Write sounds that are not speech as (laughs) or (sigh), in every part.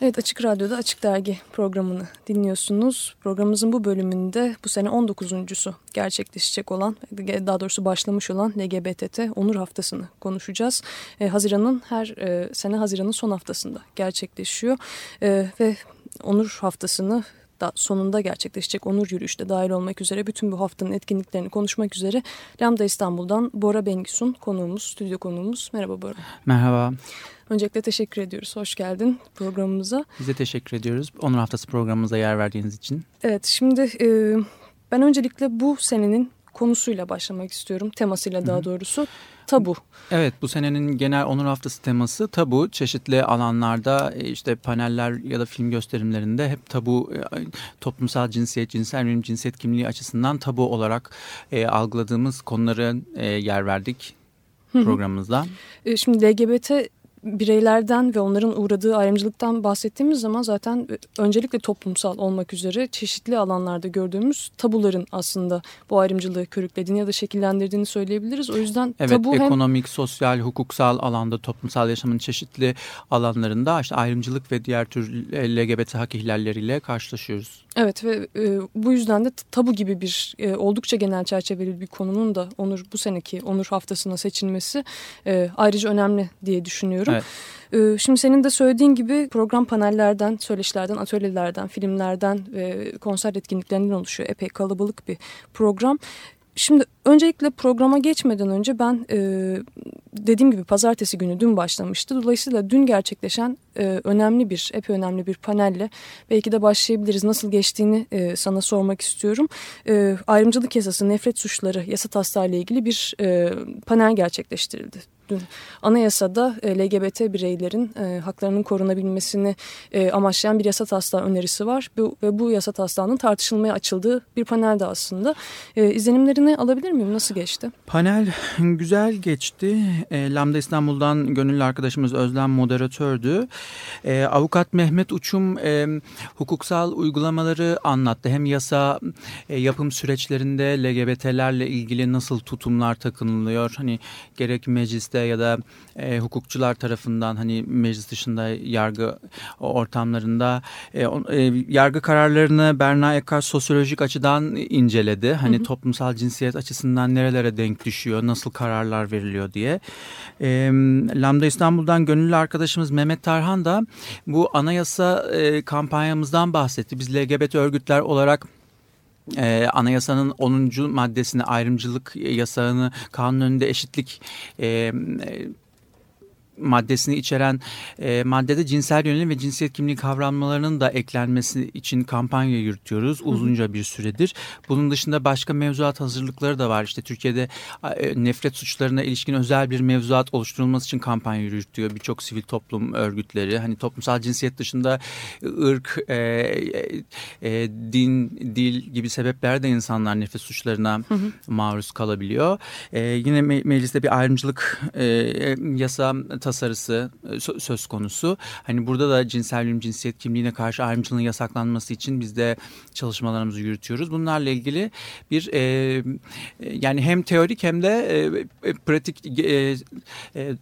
Evet Açık Radyo'da Açık Dergi programını dinliyorsunuz. Programımızın bu bölümünde bu sene 19.sü gerçekleşecek olan, daha doğrusu başlamış olan LGBT Onur Haftası'nı konuşacağız. E, Haziran'ın her e, sene Haziran'ın son haftasında gerçekleşiyor e, ve Onur Haftası'nı da sonunda gerçekleşecek onur yürüyüşte dahil olmak üzere bütün bu haftanın etkinliklerini konuşmak üzere Lambda İstanbul'dan Bora Bengüs'ün konuğumuz, stüdyo konuğumuz. Merhaba Bora. Merhaba. Öncelikle teşekkür ediyoruz. Hoş geldin programımıza. Biz de teşekkür ediyoruz. Onur Haftası programımıza yer verdiğiniz için. Evet şimdi e, ben öncelikle bu senenin konusuyla başlamak istiyorum. Temasıyla daha doğrusu. Tabu. Evet bu senenin genel onur haftası teması tabu. Çeşitli alanlarda e, işte paneller ya da film gösterimlerinde hep tabu e, toplumsal cinsiyet, cinsel yönelim, cinsiyet kimliği açısından tabu olarak e, algıladığımız konuları e, yer verdik programımızda. E, şimdi LGBT bireylerden ve onların uğradığı ayrımcılıktan bahsettiğimiz zaman zaten öncelikle toplumsal olmak üzere çeşitli alanlarda gördüğümüz tabuların aslında bu ayrımcılığı körüklediğini ya da şekillendirdiğini söyleyebiliriz. O yüzden evet, tabu hem... ekonomik, sosyal, hukuksal alanda toplumsal yaşamın çeşitli alanlarında işte ayrımcılık ve diğer tür LGBT hak ihlalleriyle karşılaşıyoruz. Evet ve e, bu yüzden de tabu gibi bir e, oldukça genel çerçeveli bir konunun da Onur bu seneki Onur haftasına seçilmesi e, ayrıca önemli diye düşünüyorum. Evet. E, şimdi senin de söylediğin gibi program panellerden, söyleşilerden, atölyelerden, filmlerden ve konser etkinliklerinden oluşuyor. Epey kalabalık bir program. Şimdi öncelikle programa geçmeden önce ben e, dediğim gibi pazartesi günü dün başlamıştı. Dolayısıyla dün gerçekleşen e, önemli bir, epey önemli bir panelle belki de başlayabiliriz. Nasıl geçtiğini e, sana sormak istiyorum. E, ayrımcılık yasası, nefret suçları yasa taslağı ile ilgili bir e, panel gerçekleştirildi anayasada e, LGBT bireylerin e, haklarının korunabilmesini e, amaçlayan bir yasa taslağı önerisi var. Bu, ve bu yasa taslağının tartışılmaya açıldığı bir panelde aslında. İzlenimlerini alabilir miyim? Nasıl geçti? Panel güzel geçti. Lambda İstanbul'dan gönüllü arkadaşımız Özlem moderatördü. Avukat Mehmet Uçum hukuksal uygulamaları anlattı. Hem yasa yapım süreçlerinde LGBT'lerle ilgili nasıl tutumlar takınılıyor. Hani gerek mecliste ya da e, hukukçular tarafından hani meclis dışında yargı ortamlarında e, e, yargı kararlarını Berna Ekar sosyolojik açıdan inceledi. Hani hı hı. toplumsal cinsiyet açısından nerelere denk düşüyor, nasıl kararlar veriliyor diye. E, Lambda İstanbul'dan gönüllü arkadaşımız Mehmet Tarhan da bu anayasa e, kampanyamızdan bahsetti. Biz LGBT örgütler olarak e, anayasanın 10. maddesini ayrımcılık yasağını kanun önünde eşitlik e, maddesini içeren e, maddede cinsel yönelim ve cinsiyet kimliği kavramlarının da eklenmesi için kampanya yürütüyoruz uzunca bir süredir. Bunun dışında başka mevzuat hazırlıkları da var. İşte Türkiye'de e, nefret suçlarına ilişkin özel bir mevzuat oluşturulması için kampanya yürütüyor birçok sivil toplum örgütleri. Hani toplumsal cinsiyet dışında ırk, e, e, e din, dil gibi sebepler de insanlar nefret suçlarına hı hı. maruz kalabiliyor. E, yine me mecliste bir ayrımcılık e, yasa tasarısı e, söz konusu. Hani burada da cinsel yönelim cinsiyet kimliğine karşı ayrımcılığın yasaklanması için biz de çalışmalarımızı yürütüyoruz. Bunlarla ilgili bir e, e yani hem teorik hem de e, pratik e, e, e,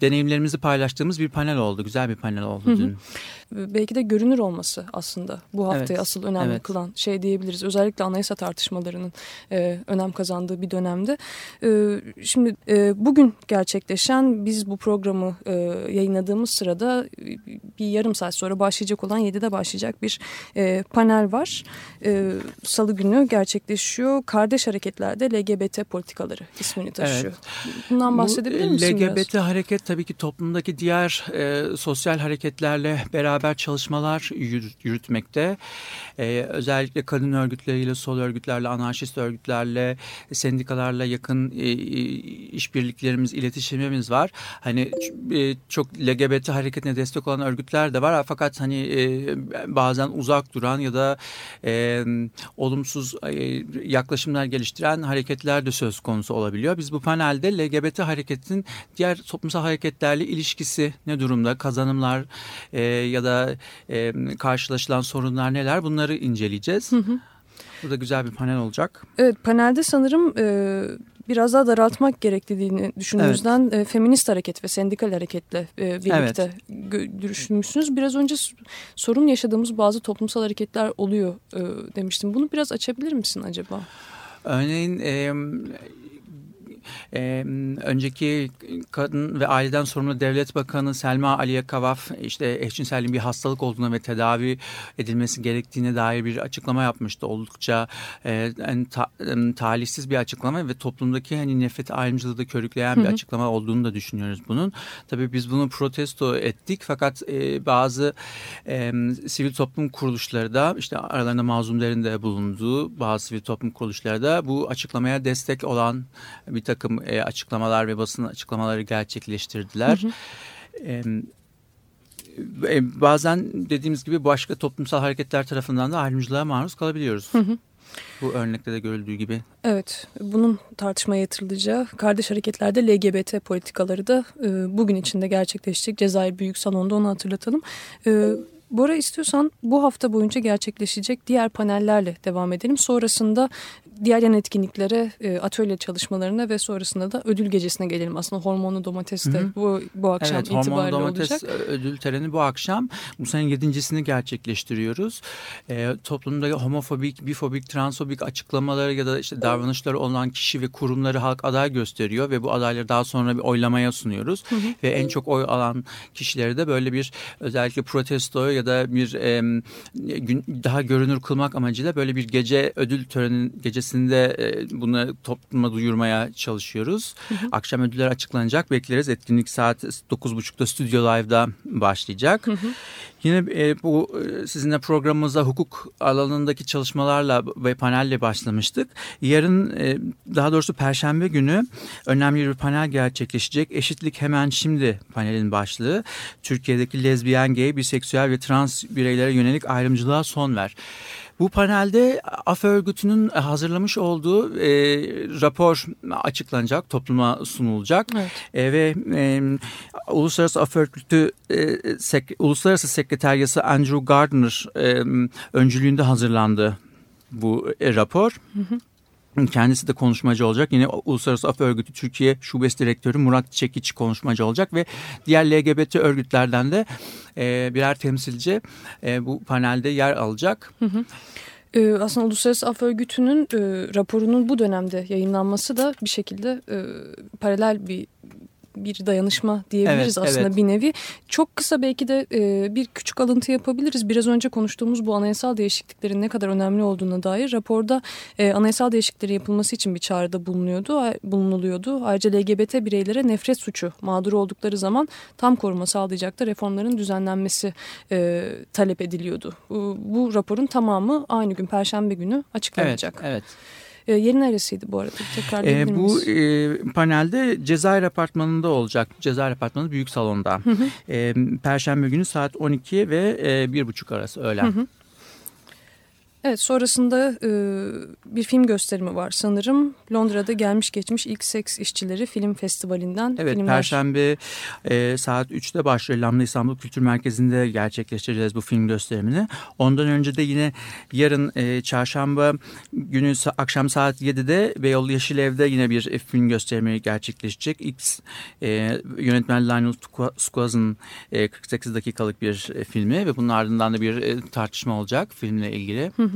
deneyimlerimizi paylaştığımız bir panel oldu. Güzel bir panel oldu dün. Hı belki de görünür olması aslında bu haftayı evet. asıl önemli evet. kılan şey diyebiliriz. Özellikle anayasa tartışmalarının e, önem kazandığı bir dönemde. E, şimdi e, bugün gerçekleşen biz bu programı e, yayınladığımız sırada bir yarım saat sonra başlayacak olan 7'de başlayacak bir e, panel var. E, Salı günü gerçekleşiyor. Kardeş hareketlerde LGBT politikaları ismini taşıyor. Evet. Bundan bahsedebilir bu, misin LGBT biraz? hareket tabii ki toplumdaki diğer e, sosyal hareketlerle beraber çalışmalar yürütmekte. Ee, özellikle kadın örgütleriyle, sol örgütlerle, anarşist örgütlerle, sendikalarla yakın e, e, işbirliklerimiz, iletişimimiz var. Hani e, çok LGBT hareketine destek olan örgütler de var. Fakat hani e, bazen uzak duran ya da e, olumsuz e, yaklaşımlar geliştiren hareketler de söz konusu olabiliyor. Biz bu panelde LGBT hareketin diğer toplumsal hareketlerle ilişkisi ne durumda? Kazanımlar e, ya da da e, karşılaşılan sorunlar neler bunları inceleyeceğiz. Hı hı. Burada güzel bir panel olacak. Evet panelde sanırım e, biraz daha daraltmak gerektiğini düşündüğünüzden evet. e, feminist hareket ve sendikal hareketle e, birlikte evet. düşünmüşsünüz. Biraz önce sorun yaşadığımız bazı toplumsal hareketler oluyor e, demiştim. Bunu biraz açabilir misin acaba? Örneğin e, e, önceki kadın ve aileden sorumlu devlet bakanı Selma Aliye Kavaf işte eşcinselliğin bir hastalık olduğuna ve tedavi edilmesi gerektiğine dair bir açıklama yapmıştı. Oldukça e, ta, e, talihsiz bir açıklama ve toplumdaki hani nefret ayrımcılığı da körükleyen bir açıklama olduğunu da düşünüyoruz bunun. Tabii biz bunu protesto ettik fakat e, bazı e, sivil toplum kuruluşları da işte aralarında mazlumların da bulunduğu bazı sivil toplum kuruluşları da bu açıklamaya destek olan bir takım e, açıklamalar ve basın açıklamaları gerçekleştirdiler. Hı hı. E, bazen dediğimiz gibi başka toplumsal hareketler tarafından da ayrımcılığa maruz kalabiliyoruz. Hı hı. Bu örnekte de görüldüğü gibi. Evet, bunun tartışmaya yatırılacağı kardeş hareketlerde LGBT politikaları da e, bugün içinde gerçekleşecek. Cezayir Büyük Salon'da onu hatırlatalım. E, Bora istiyorsan bu hafta boyunca gerçekleşecek diğer panellerle devam edelim. Sonrasında diğer yan etkinliklere, e, atölye çalışmalarına ve sonrasında da ödül gecesine gelelim. Aslında hormonlu domates de bu, bu akşam evet, itibariyle hormonlu domates olacak. ödül töreni bu akşam. Bu sene yedincisini gerçekleştiriyoruz. E, toplumda homofobik, bifobik, transfobik açıklamaları ya da işte davranışları olan kişi ve kurumları halk aday gösteriyor ve bu adayları daha sonra bir oylamaya sunuyoruz. Hı hı. Ve en çok oy alan kişileri de böyle bir özellikle protesto ya da bir e, daha görünür kılmak amacıyla böyle bir gece ödül töreninin gecesi öncesinde e, bunu topluma duyurmaya çalışıyoruz. Hı hı. Akşam ödüller açıklanacak. Bekleriz. Etkinlik saat 9.30'da Studio Live'da başlayacak. Hı hı. Yine e, bu e, sizinle programımıza hukuk alanındaki çalışmalarla ve panelle başlamıştık. Yarın e, daha doğrusu Perşembe günü önemli bir panel gerçekleşecek. Eşitlik hemen şimdi panelin başlığı. Türkiye'deki lezbiyen, gay, biseksüel ve trans bireylere yönelik ayrımcılığa son ver. Bu panelde AF örgütünün hazırlamış olduğu e, rapor açıklanacak, topluma sunulacak. Evet. E, ve e, Uluslararası AF Örgütü e, sek, Uluslararası Sekreteryası Andrew Gardner e, öncülüğünde hazırlandı bu e, rapor. Hı hı. Kendisi de konuşmacı olacak. Yine Uluslararası Af Örgütü Türkiye Şubesi Direktörü Murat Çekiç konuşmacı olacak ve diğer LGBT örgütlerden de e, birer temsilci e, bu panelde yer alacak. Hı hı. Ee, aslında Uluslararası Af Örgütü'nün e, raporunun bu dönemde yayınlanması da bir şekilde e, paralel bir bir dayanışma diyebiliriz evet, aslında evet. bir nevi. Çok kısa belki de e, bir küçük alıntı yapabiliriz. Biraz önce konuştuğumuz bu anayasal değişikliklerin ne kadar önemli olduğuna dair raporda e, anayasal değişikliklerin yapılması için bir çağrıda bulunuyordu, bulunuluyordu. Ayrıca LGBT bireylere nefret suçu mağdur oldukları zaman tam koruma sağlayacak da reformların düzenlenmesi e, talep ediliyordu. Bu, bu raporun tamamı aynı gün Perşembe günü açıklanacak. Evet, evet. E, yeri neresiydi bu arada? Tekrar e, Bu e, panelde Cezayir Apartmanı'nda olacak. Cezayir Apartmanı Büyük Salon'da. Hı hı. E, Perşembe günü saat 12 ve e, 1.30 arası öğlen. Hı hı. Evet sonrasında e, bir film gösterimi var sanırım. Londra'da gelmiş geçmiş ilk seks işçileri film festivalinden. Evet filmler... Perşembe e, saat 3'te başlıyor. Lamla İstanbul Kültür Merkezi'nde gerçekleştireceğiz bu film gösterimini. Ondan önce de yine yarın e, çarşamba günü akşam saat 7'de Beyoğlu Yeşil Ev'de yine bir e, film gösterimi gerçekleşecek. X e, yönetmen Lionel Squaz'ın e, 48 dakikalık bir e, filmi ve bunun ardından da bir e, tartışma olacak filmle ilgili. Hı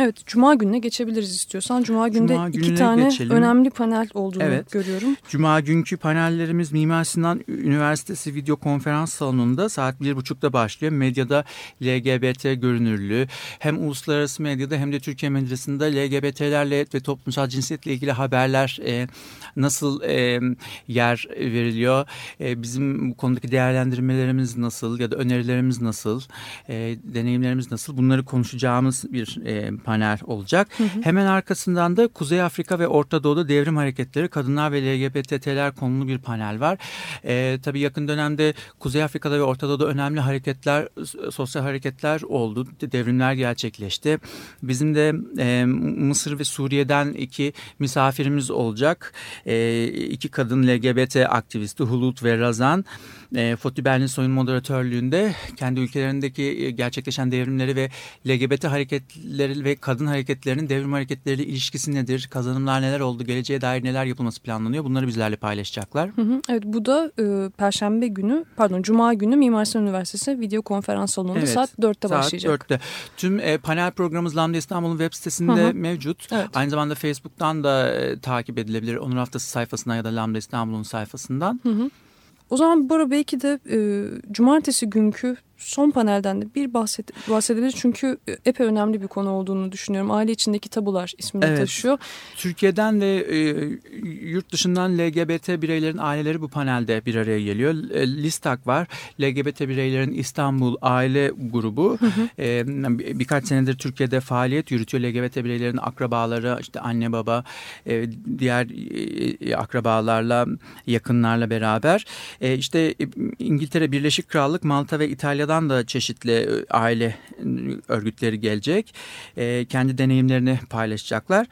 Evet, Cuma gününe geçebiliriz istiyorsan. Cuma günde Cuma iki tane geçelim. önemli panel olduğunu evet. görüyorum. Cuma günkü panellerimiz Mimar Sinan Üniversitesi video konferans salonunda saat bir buçukta başlıyor. Medyada LGBT görünürlüğü hem uluslararası medyada hem de Türkiye medyasında LGBT'lerle ve toplumsal cinsiyetle ilgili haberler e, nasıl e, yer veriliyor? E, bizim bu konudaki değerlendirmelerimiz nasıl ya da önerilerimiz nasıl? E, deneyimlerimiz nasıl? Bunları konuşacağımız bir e, panel olacak. Hı hı. Hemen arkasından da Kuzey Afrika ve Orta Doğu'da devrim hareketleri, kadınlar ve LGBT'ler konulu bir panel var. E, tabii yakın dönemde Kuzey Afrika'da ve Orta Doğu'da önemli hareketler, sosyal hareketler oldu. Devrimler gerçekleşti. Bizim de e, Mısır ve Suriye'den iki misafirimiz olacak. E, iki kadın LGBT aktivisti Hulut ve Razan e, Fatih Berlinsoy'un moderatörlüğünde kendi ülkelerindeki e, gerçekleşen devrimleri ve LGBT hareketleri ve kadın hareketlerinin devrim hareketleriyle ilişkisi nedir? Kazanımlar neler oldu? Geleceğe dair neler yapılması planlanıyor? Bunları bizlerle paylaşacaklar. Hı hı, evet bu da e, Perşembe günü pardon Cuma günü Mimar Sinan Üniversitesi video konferans salonunda evet, saat 4'te saat başlayacak. 4'te. Tüm e, panel programımız Lambda İstanbul'un web sitesinde hı hı. mevcut. Evet. Aynı zamanda Facebook'tan da e, takip edilebilir. Onur Haftası sayfasından ya da Lambda İstanbul'un sayfasından. Hı hı. O zaman Bora belki de e, cumartesi günkü son panelden de bir bahset, bahsedebiliriz. Çünkü epey önemli bir konu olduğunu düşünüyorum. Aile içindeki tabular ismini evet. taşıyor. Türkiye'den ve e, yurt dışından LGBT bireylerin aileleri bu panelde bir araya geliyor. E, Listak var. LGBT bireylerin İstanbul Aile Grubu. Hı hı. E, birkaç senedir Türkiye'de faaliyet yürütüyor. LGBT bireylerin akrabaları, işte anne baba, e, diğer e, akrabalarla, yakınlarla beraber. E, işte İngiltere, Birleşik Krallık, Malta ve İtalya Avrupa'dan da çeşitli e, aile örgütleri gelecek. E, kendi deneyimlerini paylaşacaklar.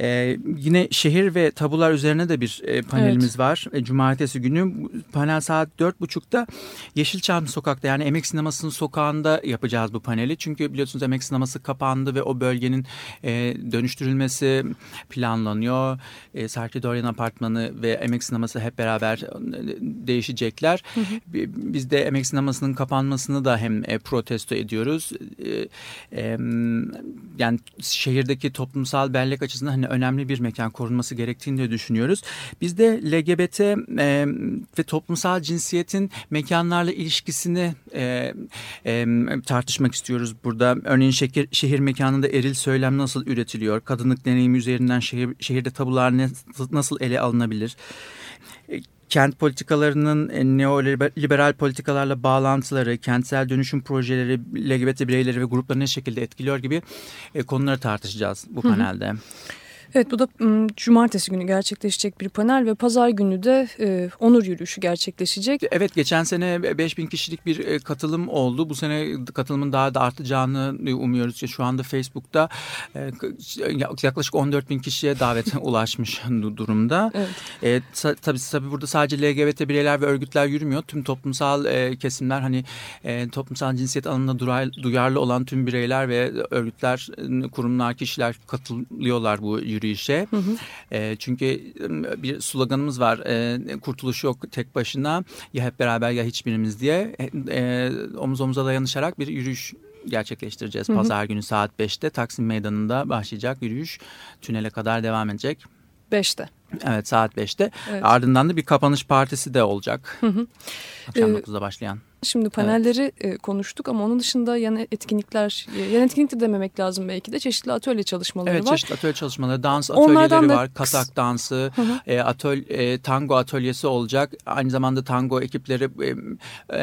E, yine şehir ve tabular üzerine de bir e, panelimiz evet. var. E, cumartesi günü panel saat dört buçukta Yeşilçam sokakta yani Emek Sineması'nın sokağında yapacağız bu paneli. Çünkü biliyorsunuz Emek Sineması kapandı ve o bölgenin e, dönüştürülmesi planlanıyor. E, Sarki Dorian Apartmanı ve Emek Sineması hep beraber e, değişecekler. Hı hı. Biz de Emek Sineması'nın kapanmasını yapılmasını da hem e, protesto ediyoruz. E, e, yani şehirdeki toplumsal bellek açısından hani önemli bir mekan korunması gerektiğini de düşünüyoruz. Biz de LGBT e, ve toplumsal cinsiyetin mekanlarla ilişkisini e, e, tartışmak istiyoruz burada. Örneğin şehir, şehir mekanında eril söylem nasıl üretiliyor? Kadınlık deneyimi üzerinden şehir, şehirde tabular ne, nasıl ele alınabilir? Kent politikalarının e, neoliberal politikalarla bağlantıları, kentsel dönüşüm projeleri, LGBT bireyleri ve grupları ne şekilde etkiliyor gibi e, konuları tartışacağız bu panelde. Hı hı. Evet bu da cumartesi günü gerçekleşecek bir panel ve pazar günü de e, onur yürüyüşü gerçekleşecek. Evet geçen sene 5000 kişilik bir e, katılım oldu. Bu sene katılımın daha da artacağını umuyoruz. Şu anda Facebook'ta e, yaklaşık 14 bin kişiye davet (laughs) ulaşmış durumda. Evet. E, tabii, tabii burada sadece LGBT bireyler ve örgütler yürümüyor. Tüm toplumsal e, kesimler hani e, toplumsal cinsiyet alanında duyarlı olan tüm bireyler ve örgütler, kurumlar, kişiler katılıyorlar bu yürüyüşe yürüyüşe. Hı hı. E, çünkü bir sloganımız var. E, kurtuluş yok tek başına. Ya hep beraber ya hiçbirimiz diye. E, omuz omuza dayanışarak bir yürüyüş gerçekleştireceğiz. Hı hı. Pazar günü saat 5'te Taksim Meydanı'nda başlayacak yürüyüş. Tünele kadar devam edecek. 5'te. Evet saat 5'te. Evet. Ardından da bir kapanış partisi de olacak. Hı hı. Akşam ee, 9'da başlayan. Şimdi panelleri evet. konuştuk ama onun dışında yan etkinlikler, yan etkinlik de dememek lazım belki de çeşitli atölye çalışmaları evet, var. Evet çeşitli atölye çalışmaları, dans atölyeleri da... var, kasak dansı, hı hı. E, atölye, e, tango atölyesi olacak. Aynı zamanda tango ekipleri, e,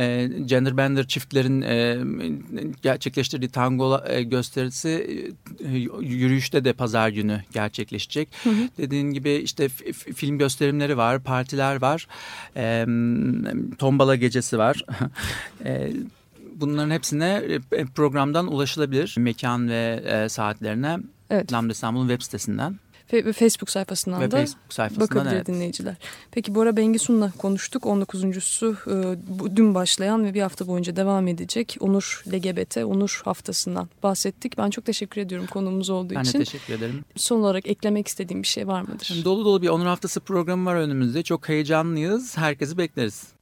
e, gender bender çiftlerin e, gerçekleştirdiği tango e, gösterisi e, yürüyüşte de pazar günü gerçekleşecek. Hı hı. Dediğin gibi işte film gösterimleri var, partiler var, e, tombala gecesi var. (laughs) e, bunların hepsine e, programdan ulaşılabilir mekan ve e, saatlerine evet. Lambda İstanbul'un web sitesinden. Ve Facebook sayfasından Ve da Facebook sayfasından, bakabilir evet. dinleyiciler. Peki Bora Bengisun'la konuştuk. 19.sü e, dün başlayan ve bir hafta boyunca devam edecek Onur LGBT Onur haftasından bahsettik. Ben çok teşekkür ediyorum konuğumuz olduğu ben için. Ben teşekkür ederim. Son olarak eklemek istediğim bir şey var mıdır? Dolu dolu bir Onur haftası programı var önümüzde. Çok heyecanlıyız. Herkesi bekleriz.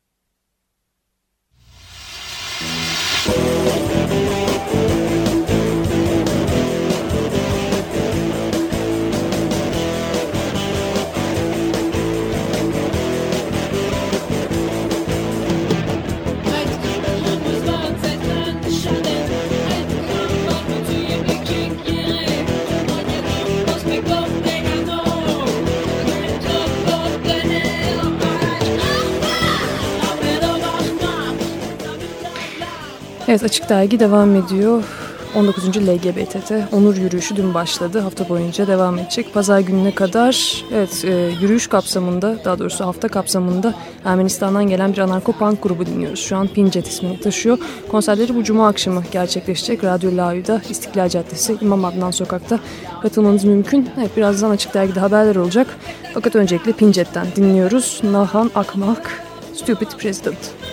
Açık Dergi devam ediyor. 19. LGBTT onur yürüyüşü dün başladı. Hafta boyunca devam edecek. Pazar gününe kadar evet e, yürüyüş kapsamında daha doğrusu hafta kapsamında Ermenistan'dan gelen bir anarko-punk grubu dinliyoruz. Şu an Pincet ismini taşıyor. Konserleri bu cuma akşamı gerçekleşecek. Radyo Lavida, İstiklal Caddesi, İmam Adnan Sokak'ta katılmanız mümkün. Evet birazdan Açık Dergi'de haberler olacak. Fakat öncelikle Pincet'ten dinliyoruz. Nahan Akmak, Stupid President.